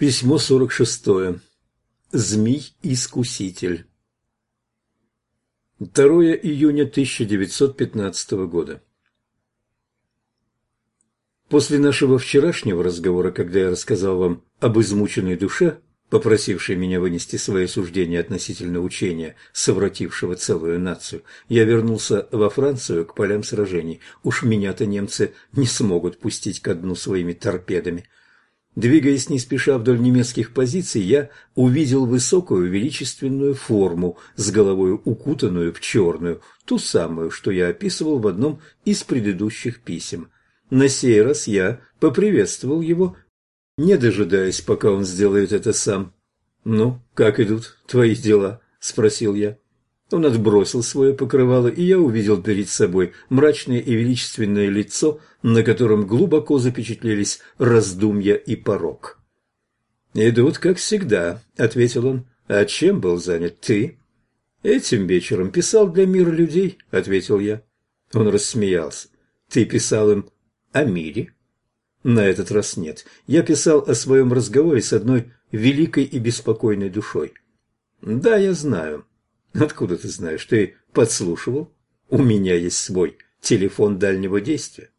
Письмо 46. Змий-искуситель. 2 июня 1915 года. После нашего вчерашнего разговора, когда я рассказал вам об измученной душе, попросившей меня вынести свои суждения относительно учения, совратившего целую нацию, я вернулся во Францию к полям сражений. Уж меня-то немцы не смогут пустить ко дну своими торпедами – Двигаясь не спеша вдоль немецких позиций, я увидел высокую величественную форму с головой укутанную в черную, ту самую, что я описывал в одном из предыдущих писем. На сей раз я поприветствовал его, не дожидаясь, пока он сделает это сам. «Ну, как идут твои дела?» – спросил я. Он отбросил свое покрывало, и я увидел перед собой мрачное и величественное лицо, на котором глубоко запечатлелись раздумья и порог. «Идут, как всегда», — ответил он. «А чем был занят ты?» «Этим вечером писал для мира людей», — ответил я. Он рассмеялся. «Ты писал им о мире?» «На этот раз нет. Я писал о своем разговоре с одной великой и беспокойной душой». «Да, я знаю. Откуда ты знаешь? Ты подслушивал? У меня есть свой телефон дальнего действия.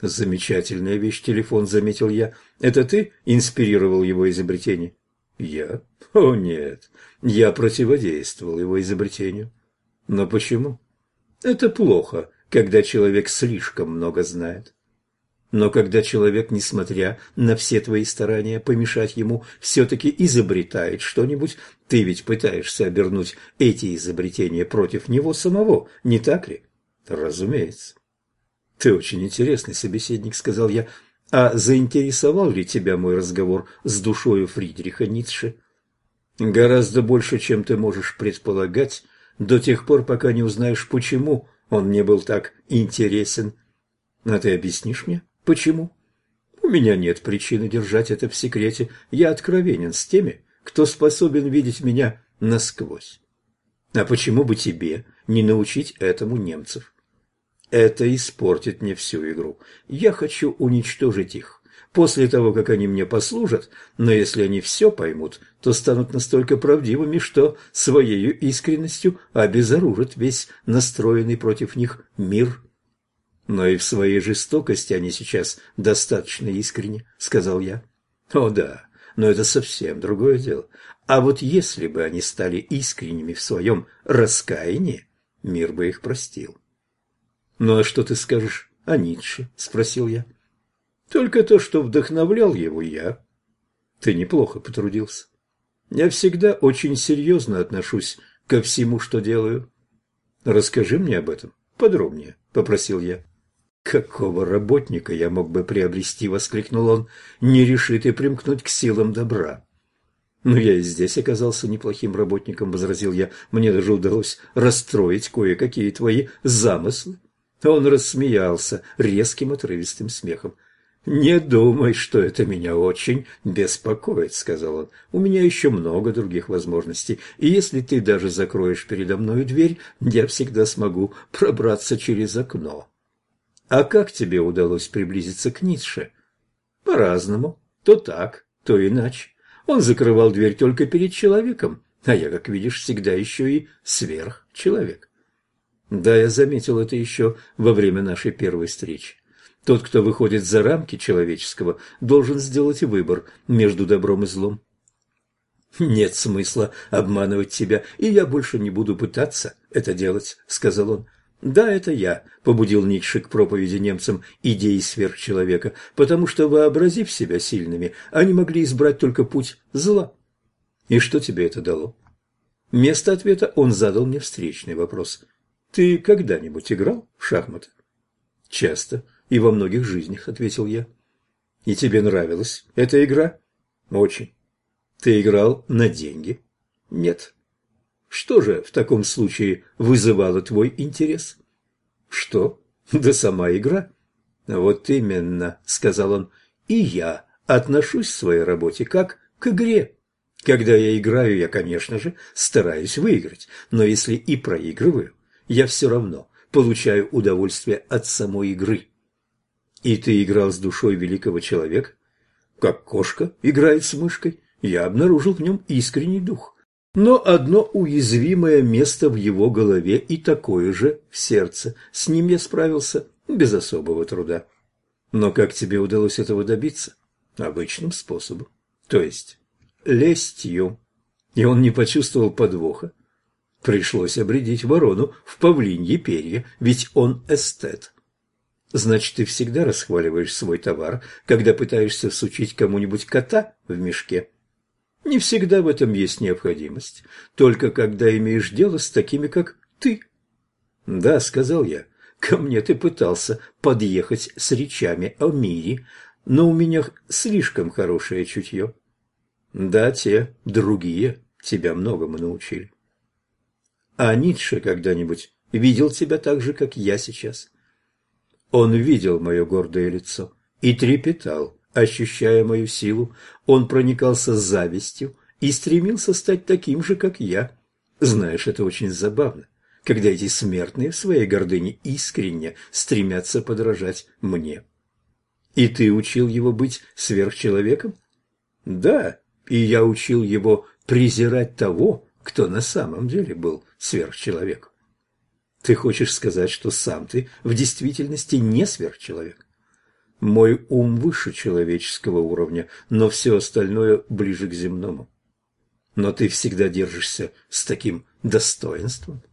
Замечательная вещь, телефон, заметил я. Это ты инспирировал его изобретение? Я? О, нет. Я противодействовал его изобретению. Но почему? Это плохо, когда человек слишком много знает. Но когда человек, несмотря на все твои старания помешать ему, все-таки изобретает что-нибудь, ты ведь пытаешься обернуть эти изобретения против него самого, не так ли? Разумеется. Ты очень интересный собеседник, сказал я. А заинтересовал ли тебя мой разговор с душою Фридриха Ницше? Гораздо больше, чем ты можешь предполагать, до тех пор, пока не узнаешь, почему он мне был так интересен. А ты объяснишь мне? Почему? У меня нет причины держать это в секрете. Я откровенен с теми, кто способен видеть меня насквозь. А почему бы тебе не научить этому немцев? Это испортит мне всю игру. Я хочу уничтожить их. После того, как они мне послужат, но если они все поймут, то станут настолько правдивыми, что своей искренностью обезоружат весь настроенный против них мир. Но и в своей жестокости они сейчас достаточно искренни, сказал я. О да, но это совсем другое дело. А вот если бы они стали искренними в своем раскаянии, мир бы их простил. Ну а что ты скажешь о Ницше? спросил я. Только то, что вдохновлял его я. Ты неплохо потрудился. Я всегда очень серьезно отношусь ко всему, что делаю. Расскажи мне об этом подробнее, попросил я. «Какого работника я мог бы приобрести?» — воскликнул он. «Не решит и примкнуть к силам добра». «Ну, я и здесь оказался неплохим работником», — возразил я. «Мне даже удалось расстроить кое-какие твои замыслы». Он рассмеялся резким отрывистым смехом. «Не думай, что это меня очень беспокоит», — сказал он. «У меня еще много других возможностей, и если ты даже закроешь передо мною дверь, я всегда смогу пробраться через окно». А как тебе удалось приблизиться к Ницше? По-разному. То так, то иначе. Он закрывал дверь только перед человеком, а я, как видишь, всегда еще и сверхчеловек. Да, я заметил это еще во время нашей первой встречи. Тот, кто выходит за рамки человеческого, должен сделать выбор между добром и злом. «Нет смысла обманывать тебя, и я больше не буду пытаться это делать», — сказал он. Да, это я побудил Ницше к проповеди немцам идеи сверхчеловека, потому что, вообразив себя сильными, они могли избрать только путь зла. И что тебе это дало? Вместо ответа он задал мне встречный вопрос. Ты когда-нибудь играл в шахматы? Часто и во многих жизнях, ответил я. И тебе нравилась эта игра? Очень. Ты играл на деньги? Нет. Что же в таком случае вызывало твой интерес? Что? Да сама игра. Вот именно, сказал он. И я отношусь к своей работе как к игре. Когда я играю, я, конечно же, стараюсь выиграть, но если и проигрываю, я все равно получаю удовольствие от самой игры. И ты играл с душой великого человека? как кошка играет с мышкой, я обнаружил в нем искренний дух. Но одно уязвимое место в его голове и такое же в сердце. С ним я справился без особого труда. Но как тебе удалось этого добиться? Обычным способом. То есть лестью. И он не почувствовал подвоха. Пришлось обредить ворону в павлинье перья, ведь он эстет. Значит, ты всегда расхваливаешь свой товар, когда пытаешься всучить кому-нибудь кота в мешке. Не всегда в этом есть необходимость, только когда имеешь дело с такими, как ты. Да, сказал я, ко мне ты пытался подъехать с речами о мире, но у меня слишком хорошее чутье. Да, те, другие, тебя многому научили. А Ницше когда-нибудь видел тебя так же, как я сейчас? Он видел мое гордое лицо и трепетал, ощущая мою силу. Он проникался завистью и стремился стать таким же, как я. Знаешь, это очень забавно, когда эти смертные в своей гордыне искренне стремятся подражать мне. И ты учил его быть сверхчеловеком? Да, и я учил его презирать того, кто на самом деле был сверхчеловеком. Ты хочешь сказать, что сам ты в действительности не сверхчеловек? Мой ум выше человеческого уровня, но все остальное ближе к земному. Но ты всегда держишься с таким достоинством.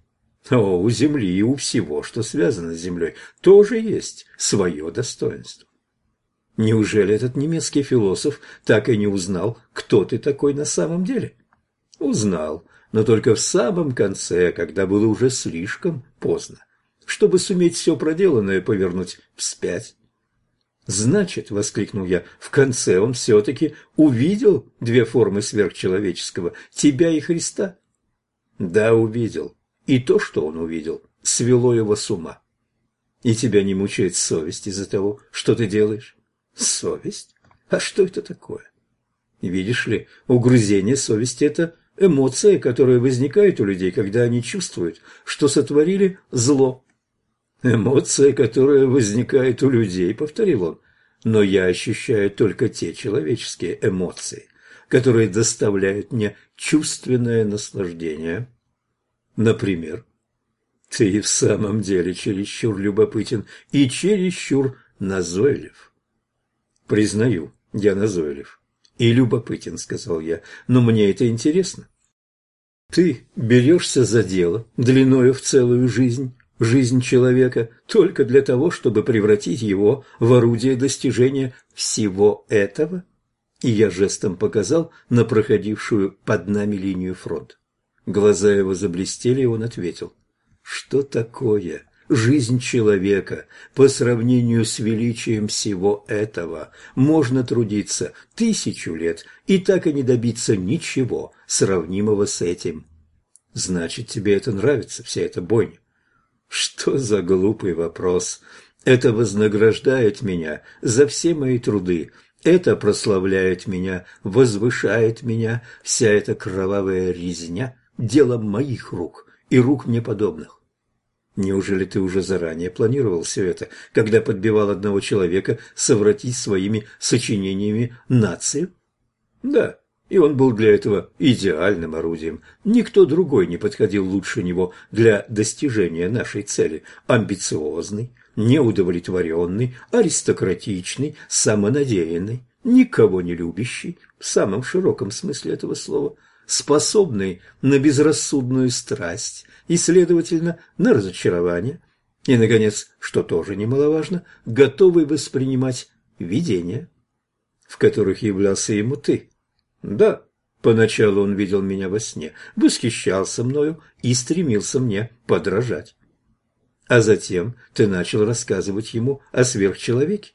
О, у Земли и у всего, что связано с Землей, тоже есть свое достоинство. Неужели этот немецкий философ так и не узнал, кто ты такой на самом деле? Узнал, но только в самом конце, когда было уже слишком поздно, чтобы суметь все проделанное повернуть вспять. «Значит», — воскликнул я, — «в конце он все-таки увидел две формы сверхчеловеческого, тебя и Христа?» «Да, увидел. И то, что он увидел, свело его с ума. И тебя не мучает совесть из-за того, что ты делаешь?» Совесть? А что это такое? Видишь ли, угрызение совести – это эмоция, которая возникает у людей, когда они чувствуют, что сотворили зло. Эмоция, которая возникает у людей, повторил он, но я ощущаю только те человеческие эмоции, которые доставляют мне чувственное наслаждение. Например, ты и в самом деле чересчур любопытен и чересчур назойлив. Признаю, я назойлив. И любопытен, сказал я, но мне это интересно. Ты берешься за дело длиною в целую жизнь, жизнь человека, только для того, чтобы превратить его в орудие достижения всего этого? И я жестом показал на проходившую под нами линию фронта. Глаза его заблестели, и он ответил. «Что такое жизнь человека по сравнению с величием всего этого можно трудиться тысячу лет и так и не добиться ничего сравнимого с этим. Значит, тебе это нравится, вся эта бойня? Что за глупый вопрос? Это вознаграждает меня за все мои труды, это прославляет меня, возвышает меня, вся эта кровавая резня – дело моих рук и рук мне подобных. Неужели ты уже заранее планировал все это, когда подбивал одного человека совратить своими сочинениями нацию? Да, и он был для этого идеальным орудием. Никто другой не подходил лучше него для достижения нашей цели. Амбициозный, неудовлетворенный, аристократичный, самонадеянный, никого не любящий, в самом широком смысле этого слова, способный на безрассудную страсть, и, следовательно, на разочарование. И, наконец, что тоже немаловажно, готовый воспринимать видения, в которых являлся ему ты. Да, поначалу он видел меня во сне, восхищался мною и стремился мне подражать. А затем ты начал рассказывать ему о сверхчеловеке.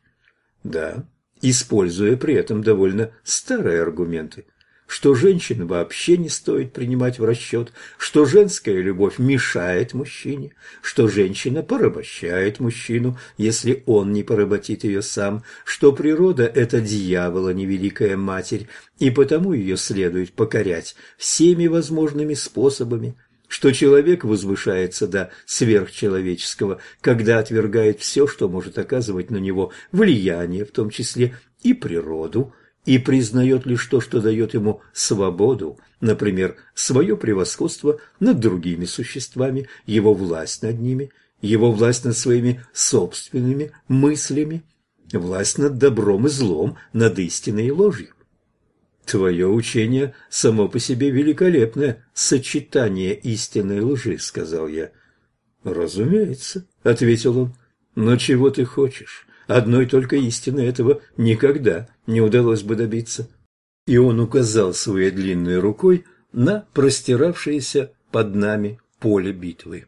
Да, используя при этом довольно старые аргументы что женщин вообще не стоит принимать в расчет, что женская любовь мешает мужчине, что женщина порабощает мужчину, если он не поработит ее сам, что природа – это дьявола невеликая матерь, и потому ее следует покорять всеми возможными способами, что человек возвышается до сверхчеловеческого, когда отвергает все, что может оказывать на него влияние, в том числе и природу, и признает лишь то, что дает ему свободу, например, свое превосходство над другими существами, его власть над ними, его власть над своими собственными мыслями, власть над добром и злом, над истиной и ложью. «Твое учение само по себе великолепное сочетание истины и лжи», — сказал я. «Разумеется», — ответил он. «Но чего ты хочешь? Одной только истины этого никогда не удалось бы добиться». И он указал своей длинной рукой на простиравшееся под нами поле битвы.